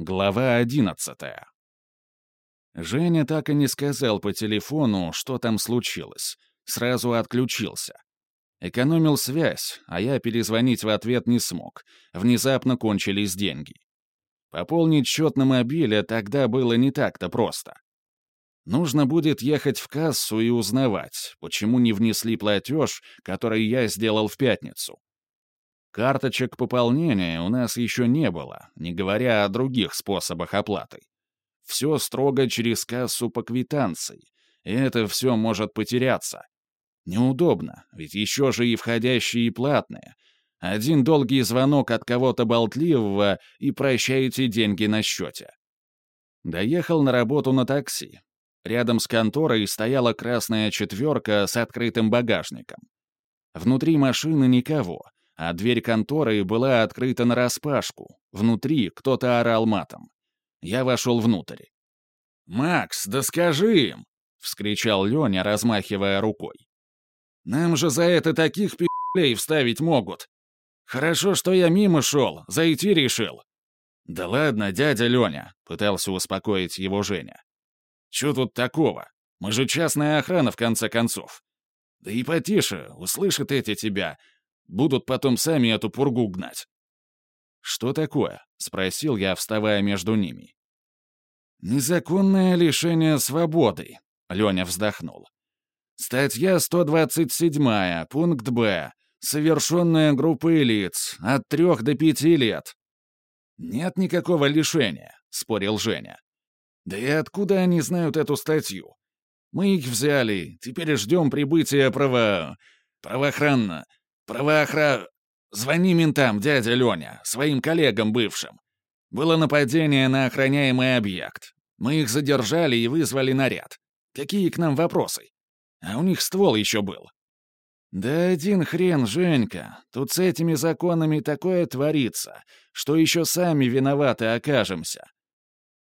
Глава одиннадцатая. Женя так и не сказал по телефону, что там случилось. Сразу отключился. Экономил связь, а я перезвонить в ответ не смог. Внезапно кончились деньги. Пополнить счет на мобиле тогда было не так-то просто. Нужно будет ехать в кассу и узнавать, почему не внесли платеж, который я сделал в пятницу. Карточек пополнения у нас еще не было, не говоря о других способах оплаты. Все строго через кассу по квитанции, и это все может потеряться. Неудобно, ведь еще же и входящие, и платные. Один долгий звонок от кого-то болтливого, и прощаете деньги на счете. Доехал на работу на такси. Рядом с конторой стояла красная четверка с открытым багажником. Внутри машины никого — а дверь конторы была открыта нараспашку. Внутри кто-то орал матом. Я вошел внутрь. «Макс, да скажи им!» — вскричал Леня, размахивая рукой. «Нам же за это таких пи***лей вставить могут. Хорошо, что я мимо шел, зайти решил». «Да ладно, дядя Леня», — пытался успокоить его Женя. «Чё тут такого? Мы же частная охрана, в конце концов. Да и потише, услышат эти тебя, Будут потом сами эту пургу гнать». «Что такое?» — спросил я, вставая между ними. «Незаконное лишение свободы», — Леня вздохнул. «Статья 127, пункт Б. Совершенная группой лиц от трех до пяти лет». «Нет никакого лишения», — спорил Женя. «Да и откуда они знают эту статью? Мы их взяли, теперь ждем прибытия право... правоохранно... «Правоохра... Звони ментам, дядя Леня, своим коллегам бывшим. Было нападение на охраняемый объект. Мы их задержали и вызвали наряд. Какие к нам вопросы? А у них ствол еще был». «Да один хрен, Женька. Тут с этими законами такое творится, что еще сами виноваты окажемся».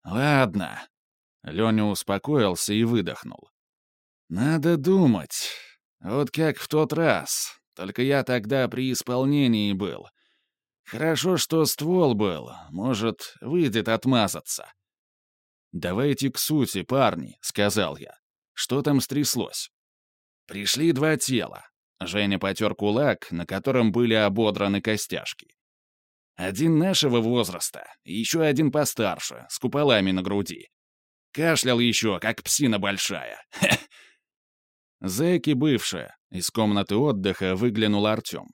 «Ладно». Леня успокоился и выдохнул. «Надо думать. Вот как в тот раз. Только я тогда при исполнении был. Хорошо, что ствол был. Может, выйдет отмазаться. «Давайте к сути, парни», — сказал я. «Что там стряслось?» Пришли два тела. Женя потер кулак, на котором были ободраны костяшки. Один нашего возраста, еще один постарше, с куполами на груди. Кашлял еще, как псина большая. Зэки бывшие. Из комнаты отдыха выглянул Артем.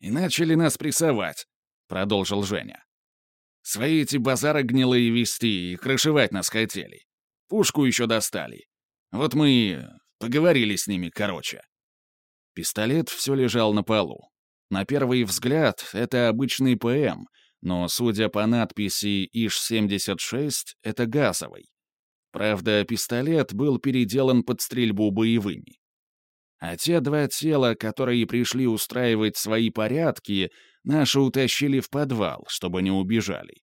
«И начали нас прессовать», — продолжил Женя. «Свои эти базары гнилые вести и крышевать нас хотели. Пушку еще достали. Вот мы поговорили с ними короче». Пистолет все лежал на полу. На первый взгляд, это обычный ПМ, но, судя по надписи ИШ-76, это газовый. Правда, пистолет был переделан под стрельбу боевыми. А те два тела, которые пришли устраивать свои порядки, наши утащили в подвал, чтобы не убежали.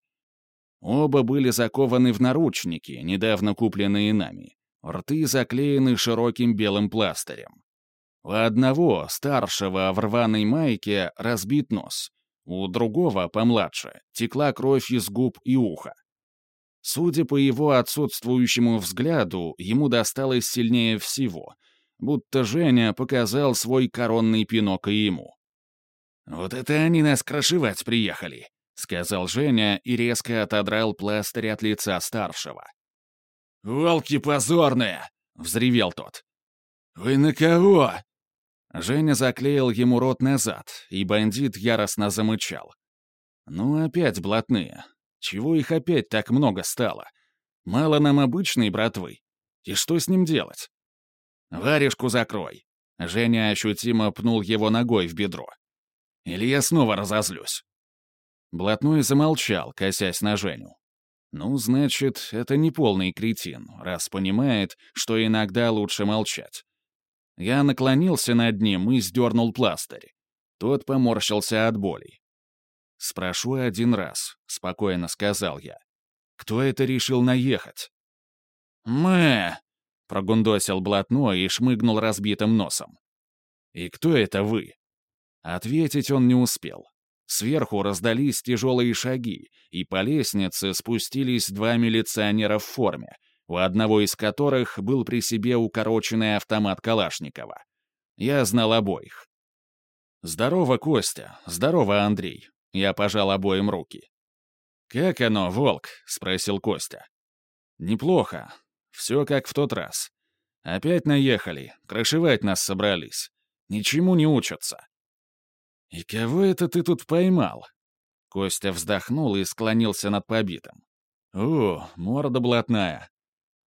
Оба были закованы в наручники, недавно купленные нами. Рты заклеены широким белым пластырем. У одного, старшего в рваной майке, разбит нос. У другого, помладше, текла кровь из губ и уха. Судя по его отсутствующему взгляду, ему досталось сильнее всего, будто Женя показал свой коронный пинок и ему. «Вот это они нас крошевать приехали», — сказал Женя и резко отодрал пластырь от лица старшего. «Волки позорные!» — взревел тот. «Вы на кого?» Женя заклеил ему рот назад, и бандит яростно замычал. «Ну, опять блатные. Чего их опять так много стало? Мало нам обычной братвы. И что с ним делать? «Варежку закрой!» Женя ощутимо пнул его ногой в бедро. «Или я снова разозлюсь?» Блатной замолчал, косясь на Женю. Ну, значит, это не полный кретин, раз понимает, что иногда лучше молчать. Я наклонился над ним и сдернул пластырь. Тот поморщился от боли. «Спрошу один раз», — спокойно сказал я. «Кто это решил наехать?» «Мы!» — прогундосил блатной и шмыгнул разбитым носом. «И кто это вы?» Ответить он не успел. Сверху раздались тяжелые шаги, и по лестнице спустились два милиционера в форме, у одного из которых был при себе укороченный автомат Калашникова. Я знал обоих. «Здорово, Костя. Здорово, Андрей». Я пожал обоим руки. «Как оно, волк?» — спросил Костя. «Неплохо. Все как в тот раз. Опять наехали, крышевать нас собрались. Ничему не учатся». «И кого это ты тут поймал?» Костя вздохнул и склонился над побитым. «О, морда блатная.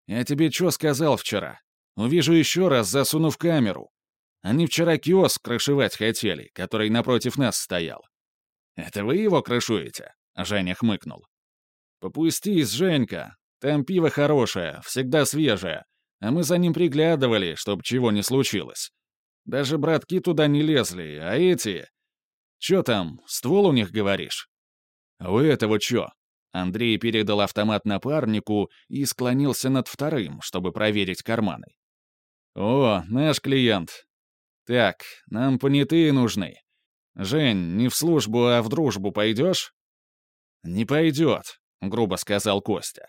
Я тебе что сказал вчера? Увижу еще раз, засуну в камеру. Они вчера киоск крышевать хотели, который напротив нас стоял. «Это вы его крышуете?» — Женя хмыкнул. «Попустись, Женька. Там пиво хорошее, всегда свежее, а мы за ним приглядывали, чтоб чего не случилось. Даже братки туда не лезли, а эти... Чё там, ствол у них, говоришь?» «А у этого чё?» Андрей передал автомат напарнику и склонился над вторым, чтобы проверить карманы. «О, наш клиент. Так, нам понятые нужны. Жень, не в службу, а в дружбу пойдешь?» «Не пойдет», — грубо сказал Костя.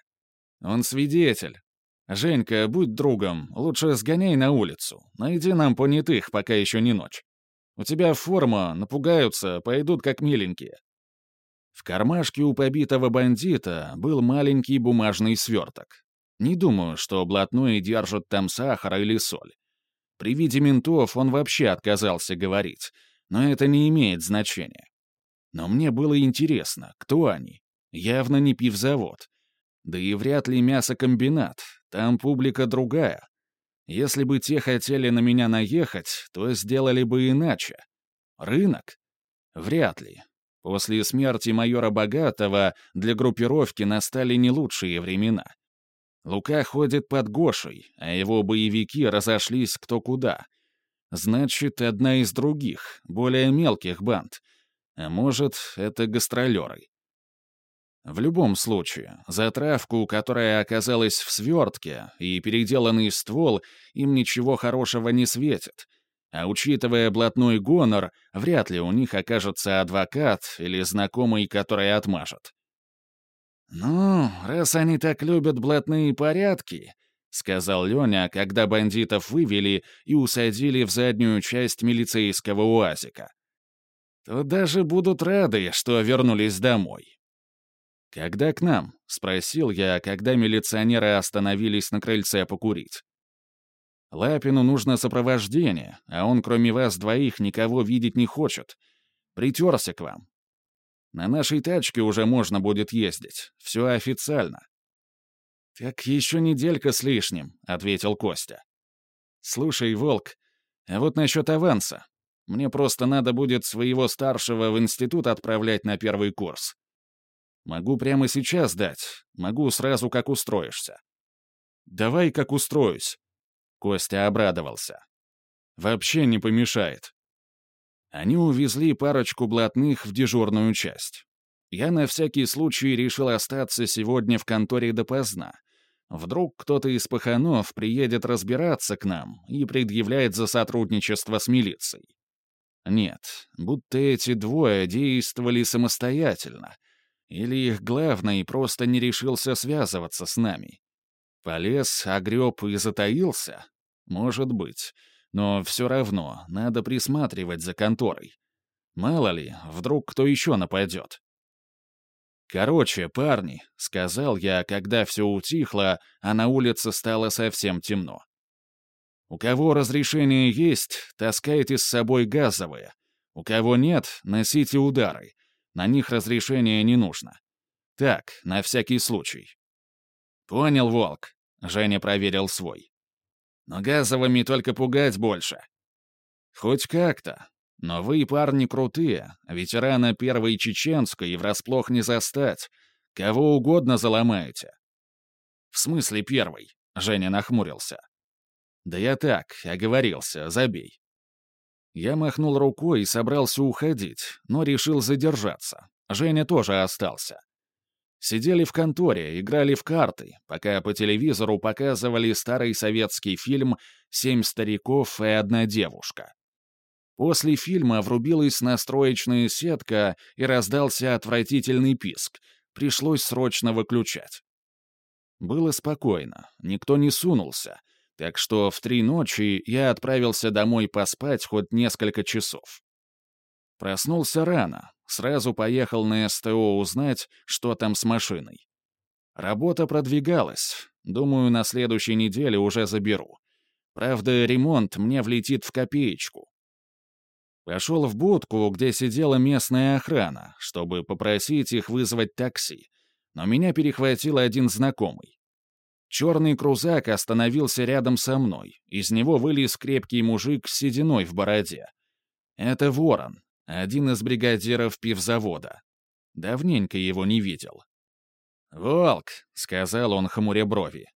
«Он свидетель. Женька, будь другом, лучше сгоняй на улицу. Найди нам понятых, пока еще не ночь. У тебя форма, напугаются, пойдут как миленькие». В кармашке у побитого бандита был маленький бумажный сверток. Не думаю, что блатной держит там сахар или соль. При виде ментов он вообще отказался говорить, но это не имеет значения. Но мне было интересно, кто они. Явно не пивзавод. Да и вряд ли мясокомбинат, там публика другая. Если бы те хотели на меня наехать, то сделали бы иначе. Рынок? Вряд ли. После смерти майора Богатого для группировки настали не лучшие времена. Лука ходит под Гошей, а его боевики разошлись кто куда. Значит, одна из других, более мелких банд. А может, это гастролеры. В любом случае, затравку, которая оказалась в свертке, и переделанный ствол, им ничего хорошего не светит. А учитывая блатной гонор, вряд ли у них окажется адвокат или знакомый, который отмажет. «Ну, раз они так любят блатные порядки», — сказал Леня, когда бандитов вывели и усадили в заднюю часть милицейского уазика, «то даже будут рады, что вернулись домой». «Когда к нам?» — спросил я, когда милиционеры остановились на крыльце покурить. «Лапину нужно сопровождение, а он кроме вас двоих никого видеть не хочет. Притерся к вам. На нашей тачке уже можно будет ездить. Все официально». «Так еще неделька с лишним», — ответил Костя. «Слушай, Волк, а вот насчет аванса. Мне просто надо будет своего старшего в институт отправлять на первый курс. Могу прямо сейчас дать, могу сразу как устроишься». «Давай как устроюсь». Костя обрадовался. «Вообще не помешает. Они увезли парочку блатных в дежурную часть. Я на всякий случай решил остаться сегодня в конторе допоздна. Вдруг кто-то из паханов приедет разбираться к нам и предъявляет за сотрудничество с милицией. Нет, будто эти двое действовали самостоятельно. Или их главный просто не решился связываться с нами. Полез, огреб и затаился? Может быть. Но все равно надо присматривать за конторой. Мало ли, вдруг кто еще нападет. «Короче, парни», — сказал я, когда все утихло, а на улице стало совсем темно. «У кого разрешение есть, таскайте с собой газовые. У кого нет, носите удары. На них разрешение не нужно. Так, на всякий случай». «Понял, Волк», — Женя проверил свой. Но газовыми только пугать больше. Хоть как-то. Но вы, парни, крутые, ветерана первой чеченской врасплох не застать. Кого угодно заломаете. В смысле первый? Женя нахмурился. Да я так, оговорился, забей. Я махнул рукой и собрался уходить, но решил задержаться. Женя тоже остался. Сидели в конторе, играли в карты, пока по телевизору показывали старый советский фильм «Семь стариков и одна девушка». После фильма врубилась настроечная сетка и раздался отвратительный писк. Пришлось срочно выключать. Было спокойно, никто не сунулся, так что в три ночи я отправился домой поспать хоть несколько часов. Проснулся рано, сразу поехал на СТО узнать, что там с машиной. Работа продвигалась, думаю, на следующей неделе уже заберу. Правда, ремонт мне влетит в копеечку. Пошел в будку, где сидела местная охрана, чтобы попросить их вызвать такси, но меня перехватил один знакомый. Черный крузак остановился рядом со мной, из него вылез крепкий мужик с сединой в бороде. Это Ворон, один из бригадиров пивзавода. Давненько его не видел. «Волк», — сказал он, хмуря брови.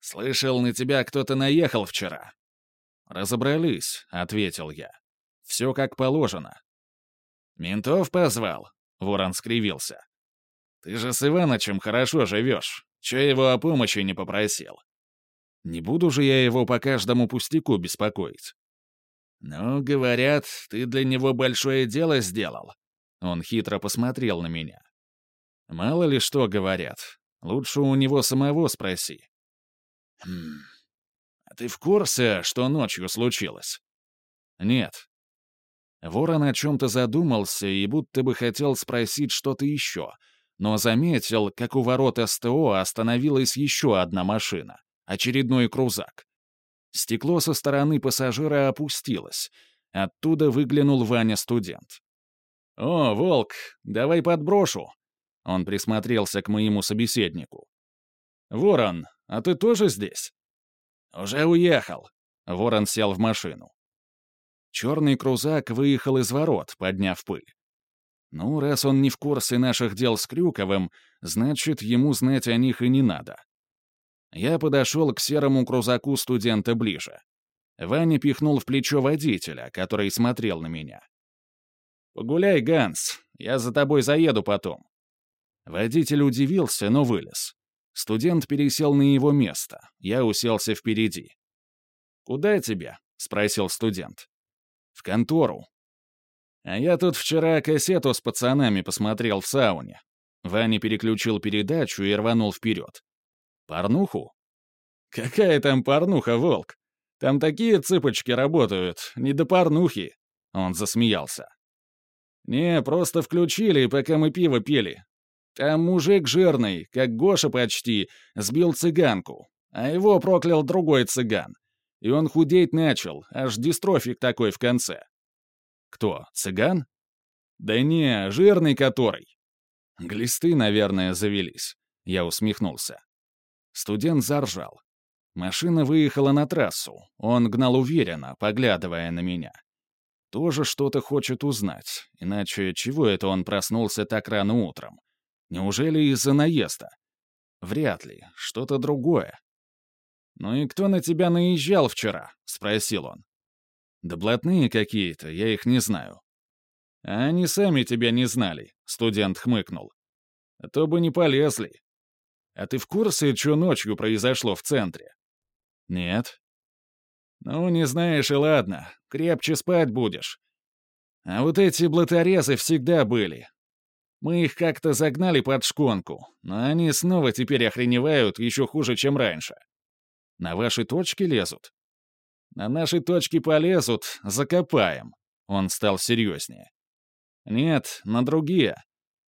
«Слышал, на тебя кто-то наехал вчера». «Разобрались», — ответил я. «Все как положено». «Ментов позвал?» — Ворон скривился. «Ты же с Иванычем хорошо живешь. Че его о помощи не попросил?» «Не буду же я его по каждому пустяку беспокоить». «Ну, говорят, ты для него большое дело сделал». Он хитро посмотрел на меня. «Мало ли что говорят. Лучше у него самого спроси». «Хм... А ты в курсе, что ночью случилось?» «Нет». Ворон о чем-то задумался и будто бы хотел спросить что-то еще, но заметил, как у ворот СТО остановилась еще одна машина, очередной крузак. Стекло со стороны пассажира опустилось. Оттуда выглянул Ваня-студент. «О, Волк, давай подброшу!» Он присмотрелся к моему собеседнику. «Ворон, а ты тоже здесь?» «Уже уехал». Ворон сел в машину. Черный крузак выехал из ворот, подняв пыль. Ну, раз он не в курсе наших дел с Крюковым, значит, ему знать о них и не надо. Я подошел к серому крузаку студента ближе. Ваня пихнул в плечо водителя, который смотрел на меня. «Погуляй, Ганс, я за тобой заеду потом». Водитель удивился, но вылез. Студент пересел на его место, я уселся впереди. «Куда тебе?» — спросил студент. «В контору. А я тут вчера кассету с пацанами посмотрел в сауне. Ваня переключил передачу и рванул вперед. Порнуху? Какая там порнуха, волк? Там такие цыпочки работают, не до порнухи. Он засмеялся. Не, просто включили, пока мы пиво пили. Там мужик жирный, как Гоша почти, сбил цыганку, а его проклял другой цыган. И он худеть начал, аж дистрофик такой в конце. Кто, цыган? Да не, жирный который. Глисты, наверное, завелись. Я усмехнулся. Студент заржал. Машина выехала на трассу. Он гнал уверенно, поглядывая на меня. Тоже что-то хочет узнать, иначе чего это он проснулся так рано утром? Неужели из-за наезда? Вряд ли, что-то другое. «Ну и кто на тебя наезжал вчера?» — спросил он. Да блатные какие-то, я их не знаю. А они сами тебя не знали, студент хмыкнул. А то бы не полезли. А ты в курсе, что ночью произошло в центре? Нет. Ну, не знаешь и ладно, крепче спать будешь. А вот эти блаторезы всегда были. Мы их как-то загнали под шконку, но они снова теперь охреневают еще хуже, чем раньше. На ваши точки лезут? На наши точки полезут, закопаем». Он стал серьезнее. «Нет, на другие.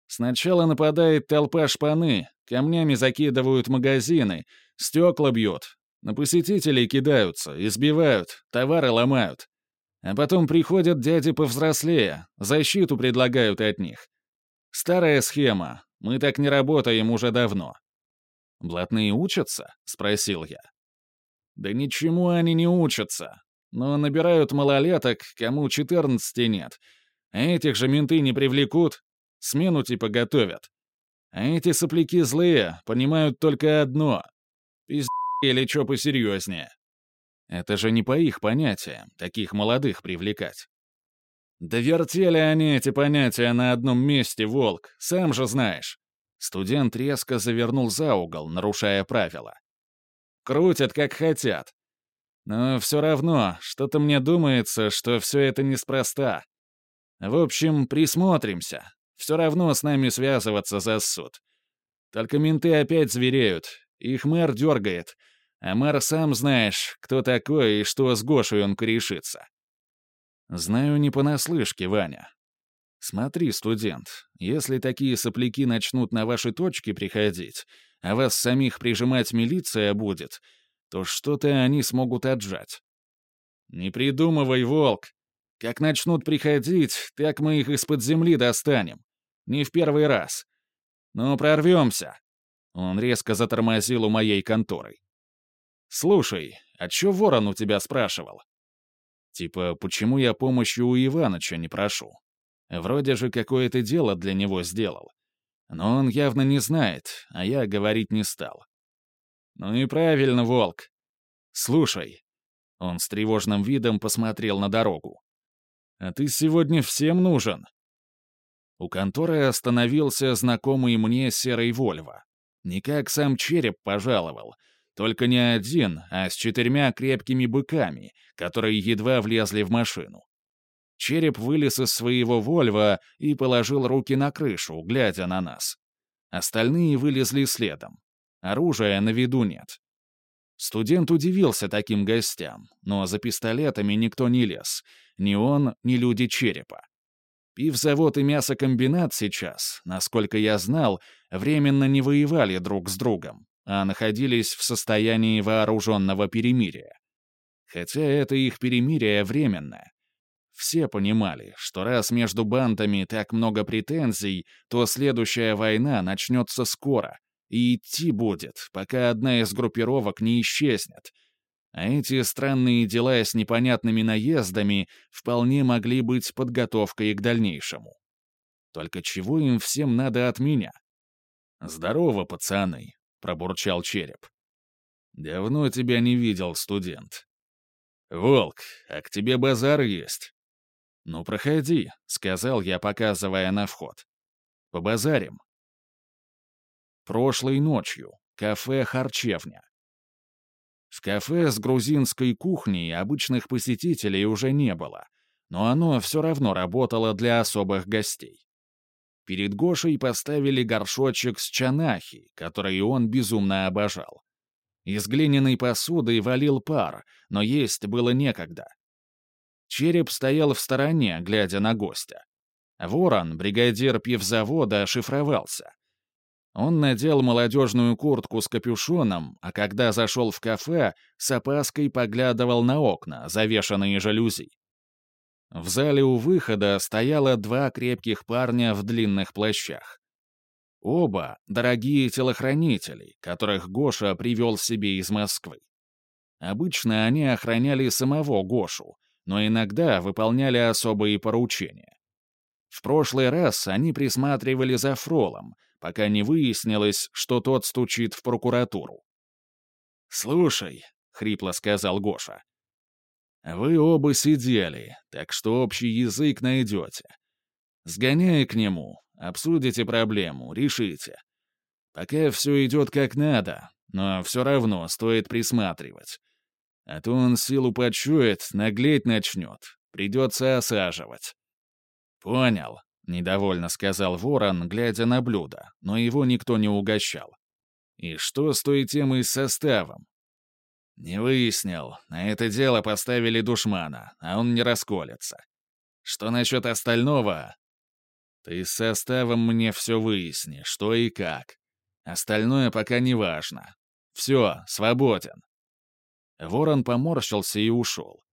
Сначала нападает толпа шпаны, камнями закидывают магазины, стекла бьют, на посетителей кидаются, избивают, товары ломают. А потом приходят дяди повзрослее, защиту предлагают от них. Старая схема, мы так не работаем уже давно». «Блатные учатся?» — спросил я. Да ничему они не учатся. Но набирают малолеток, кому 14 нет. А этих же менты не привлекут, смену типа готовят. А эти сопляки злые, понимают только одно. Пиздец или что посерьезнее. Это же не по их понятиям, таких молодых привлекать. Да вертели они эти понятия на одном месте, волк, сам же знаешь. Студент резко завернул за угол, нарушая правила. Крутят, как хотят. Но все равно, что-то мне думается, что все это неспроста. В общем, присмотримся. Все равно с нами связываться за суд. Только менты опять звереют. Их мэр дергает. А мэр сам знаешь, кто такой и что с Гошей он корешится. Знаю не понаслышке, Ваня. Смотри, студент, если такие сопляки начнут на ваши точки приходить, а вас самих прижимать милиция будет, то что-то они смогут отжать. Не придумывай, волк. Как начнут приходить, так мы их из-под земли достанем. Не в первый раз. Ну, прорвемся. Он резко затормозил у моей конторы. «Слушай, а чё ворон у тебя спрашивал?» «Типа, почему я помощи у Иваныча не прошу? Вроде же какое-то дело для него сделал. Но он явно не знает, а я говорить не стал. «Ну и правильно, Волк. Слушай». Он с тревожным видом посмотрел на дорогу. «А ты сегодня всем нужен». У конторы остановился знакомый мне серый Вольво. Не как сам череп пожаловал, только не один, а с четырьмя крепкими быками, которые едва влезли в машину. Череп вылез из своего Вольва и положил руки на крышу, глядя на нас. Остальные вылезли следом. Оружия на виду нет. Студент удивился таким гостям, но за пистолетами никто не лез. Ни он, ни люди черепа. Пивзавод и мясокомбинат сейчас, насколько я знал, временно не воевали друг с другом, а находились в состоянии вооруженного перемирия. Хотя это их перемирие временное. Все понимали, что раз между бандами так много претензий, то следующая война начнется скоро, и идти будет, пока одна из группировок не исчезнет. А эти странные дела с непонятными наездами вполне могли быть подготовкой к дальнейшему. Только чего им всем надо от меня? «Здорово, пацаны», — пробурчал череп. «Давно тебя не видел, студент». «Волк, а к тебе базар есть?» «Ну, проходи», — сказал я, показывая на вход. «Побазарим». Прошлой ночью. Кафе «Харчевня». В кафе с грузинской кухней обычных посетителей уже не было, но оно все равно работало для особых гостей. Перед Гошей поставили горшочек с чанахи, который он безумно обожал. Из глиняной посуды валил пар, но есть было некогда. Череп стоял в стороне, глядя на гостя. Ворон, бригадир пивзавода, шифровался. Он надел молодежную куртку с капюшоном, а когда зашел в кафе, с опаской поглядывал на окна, завешанные жалюзи. В зале у выхода стояло два крепких парня в длинных плащах. Оба — дорогие телохранители, которых Гоша привел себе из Москвы. Обычно они охраняли самого Гошу, но иногда выполняли особые поручения. В прошлый раз они присматривали за Фролом, пока не выяснилось, что тот стучит в прокуратуру. «Слушай», — хрипло сказал Гоша, — «вы оба сидели, так что общий язык найдете. Сгоняй к нему, обсудите проблему, решите. Пока все идет как надо, но все равно стоит присматривать. А то он силу почует, наглеть начнет, придется осаживать». «Понял», — недовольно сказал ворон, глядя на блюдо, но его никто не угощал. «И что с той темой с составом?» «Не выяснил. На это дело поставили душмана, а он не расколется. Что насчет остального?» «Ты с составом мне все выясни, что и как. Остальное пока не важно. Все, свободен». Ворон поморщился и ушел.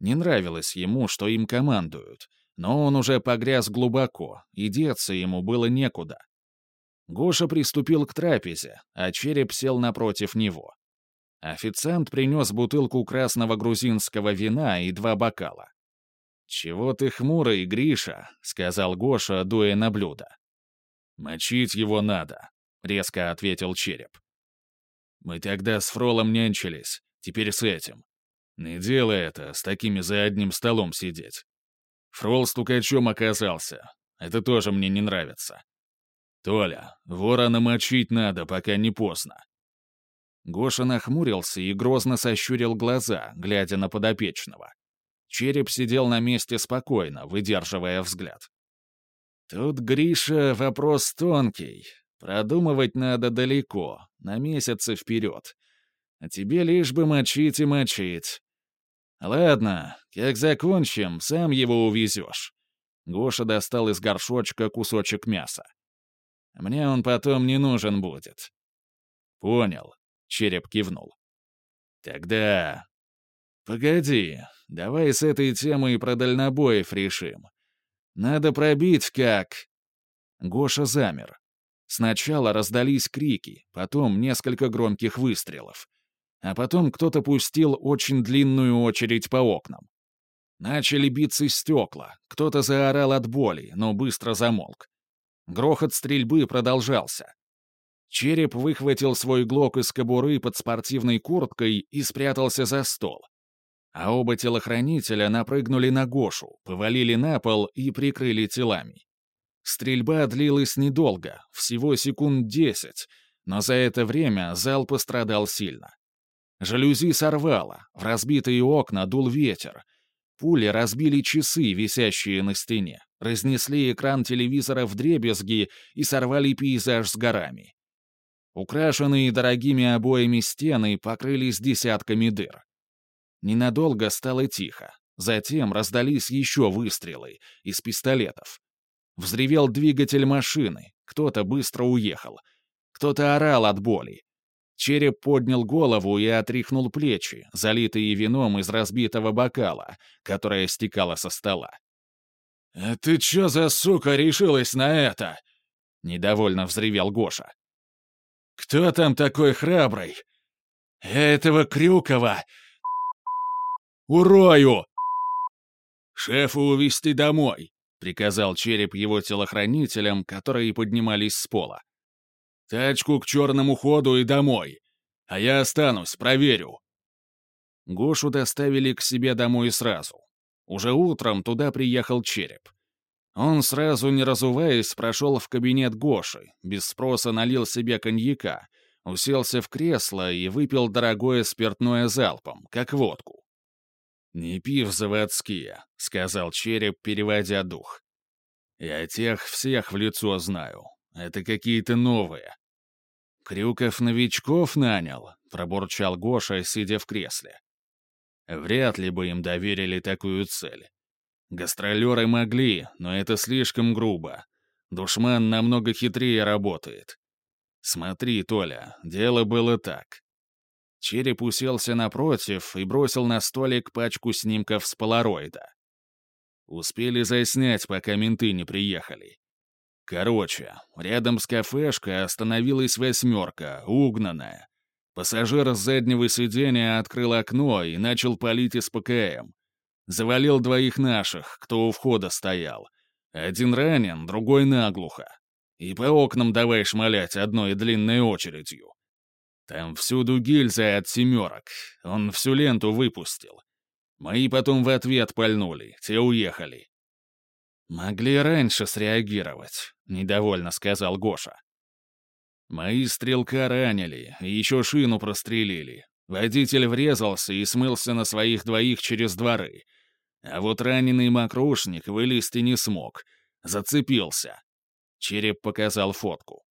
Не нравилось ему, что им командуют, но он уже погряз глубоко, и деться ему было некуда. Гоша приступил к трапезе, а череп сел напротив него. Официант принес бутылку красного грузинского вина и два бокала. «Чего ты хмурый, Гриша?» — сказал Гоша, дуя на блюдо. «Мочить его надо», — резко ответил череп. «Мы тогда с Фролом нянчились, теперь с этим. Не делай это, с такими за одним столом сидеть. Фрол стукачом оказался. Это тоже мне не нравится. Толя, вора намочить надо, пока не поздно. Гоша нахмурился и грозно сощурил глаза, глядя на подопечного. Череп сидел на месте спокойно, выдерживая взгляд. «Тут, Гриша, вопрос тонкий. Продумывать надо далеко, на месяцы вперед. А тебе лишь бы мочить и мочить. Ладно, как закончим, сам его увезешь». Гоша достал из горшочка кусочек мяса. «Мне он потом не нужен будет». «Понял», — череп кивнул. «Тогда «Погоди, давай с этой темой про дальнобоев решим. Надо пробить как...» Гоша замер. Сначала раздались крики, потом несколько громких выстрелов. А потом кто-то пустил очень длинную очередь по окнам. Начали биться стекла, кто-то заорал от боли, но быстро замолк. Грохот стрельбы продолжался. Череп выхватил свой глок из кобуры под спортивной курткой и спрятался за стол а оба телохранителя напрыгнули на Гошу, повалили на пол и прикрыли телами. Стрельба длилась недолго, всего секунд десять, но за это время зал пострадал сильно. Жалюзи сорвало, в разбитые окна дул ветер. Пули разбили часы, висящие на стене, разнесли экран телевизора в дребезги и сорвали пейзаж с горами. Украшенные дорогими обоями стены покрылись десятками дыр. Ненадолго стало тихо. Затем раздались еще выстрелы из пистолетов. Взревел двигатель машины, кто-то быстро уехал. Кто-то орал от боли. Череп поднял голову и отряхнул плечи, залитые вином из разбитого бокала, которое стекало со стола. «А ты чё за сука решилась на это?» — недовольно взревел Гоша. «Кто там такой храбрый? Этого Крюкова Урою!» «Шефа увезти домой», — приказал череп его телохранителям, которые поднимались с пола. «Тачку к черному ходу и домой. А я останусь, проверю». Гошу доставили к себе домой сразу. Уже утром туда приехал череп. Он сразу, не разуваясь, прошел в кабинет Гоши, без спроса налил себе коньяка, уселся в кресло и выпил дорогое спиртное залпом, как водку. «Не пив заводские», — сказал череп, переводя дух. «Я тех всех в лицо знаю. Это какие-то новые». «Крюков новичков нанял», — пробурчал Гоша, сидя в кресле. Вряд ли бы им доверили такую цель. Гастролеры могли, но это слишком грубо. Душман намного хитрее работает. Смотри, Толя, дело было так. Череп уселся напротив и бросил на столик пачку снимков с полароида. Успели заснять, пока менты не приехали. Короче, рядом с кафешкой остановилась восьмерка, угнанная. Пассажир с заднего сиденья открыл окно и начал палить из ПКМ. Завалил двоих наших, кто у входа стоял. Один ранен, другой наглухо. И по окнам давай шмалять одной длинной очередью. Там всюду гильзы от семерок. Он всю ленту выпустил. Мои потом в ответ пальнули, те уехали. «Могли раньше среагировать», — недовольно сказал Гоша. «Мои стрелка ранили, еще шину прострелили. Водитель врезался и смылся на своих двоих через дворы. А вот раненый мокрушник вылезти не смог. Зацепился». Череп показал фотку.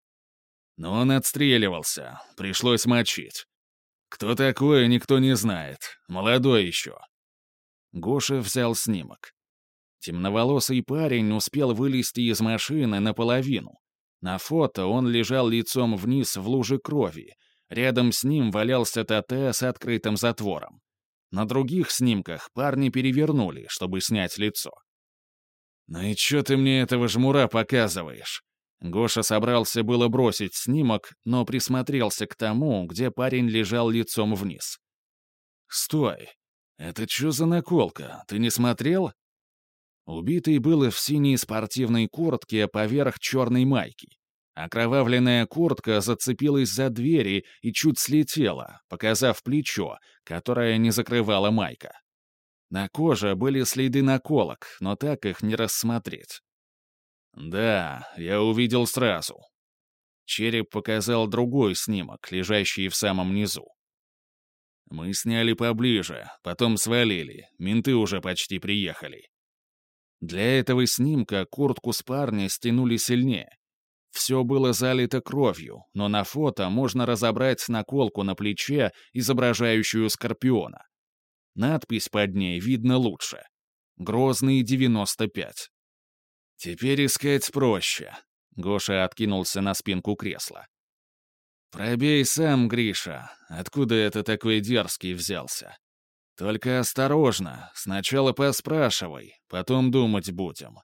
Но он отстреливался, пришлось мочить. Кто такой, никто не знает, молодой еще. Гоша взял снимок. Темноволосый парень успел вылезти из машины наполовину. На фото он лежал лицом вниз в луже крови. Рядом с ним валялся ТТ с открытым затвором. На других снимках парни перевернули, чтобы снять лицо. «Ну и чё ты мне этого жмура показываешь?» Гоша собрался было бросить снимок, но присмотрелся к тому, где парень лежал лицом вниз. «Стой! Это что за наколка? Ты не смотрел?» Убитый был в синей спортивной куртке поверх черной майки. Окровавленная куртка зацепилась за двери и чуть слетела, показав плечо, которое не закрывала майка. На коже были следы наколок, но так их не рассмотреть. «Да, я увидел сразу». Череп показал другой снимок, лежащий в самом низу. Мы сняли поближе, потом свалили, менты уже почти приехали. Для этого снимка куртку с парня стянули сильнее. Все было залито кровью, но на фото можно разобрать наколку на плече, изображающую скорпиона. Надпись под ней видно лучше. «Грозный 95». Теперь искать проще. Гоша откинулся на спинку кресла. «Пробей сам, Гриша. Откуда это такой дерзкий взялся? Только осторожно. Сначала поспрашивай, потом думать будем».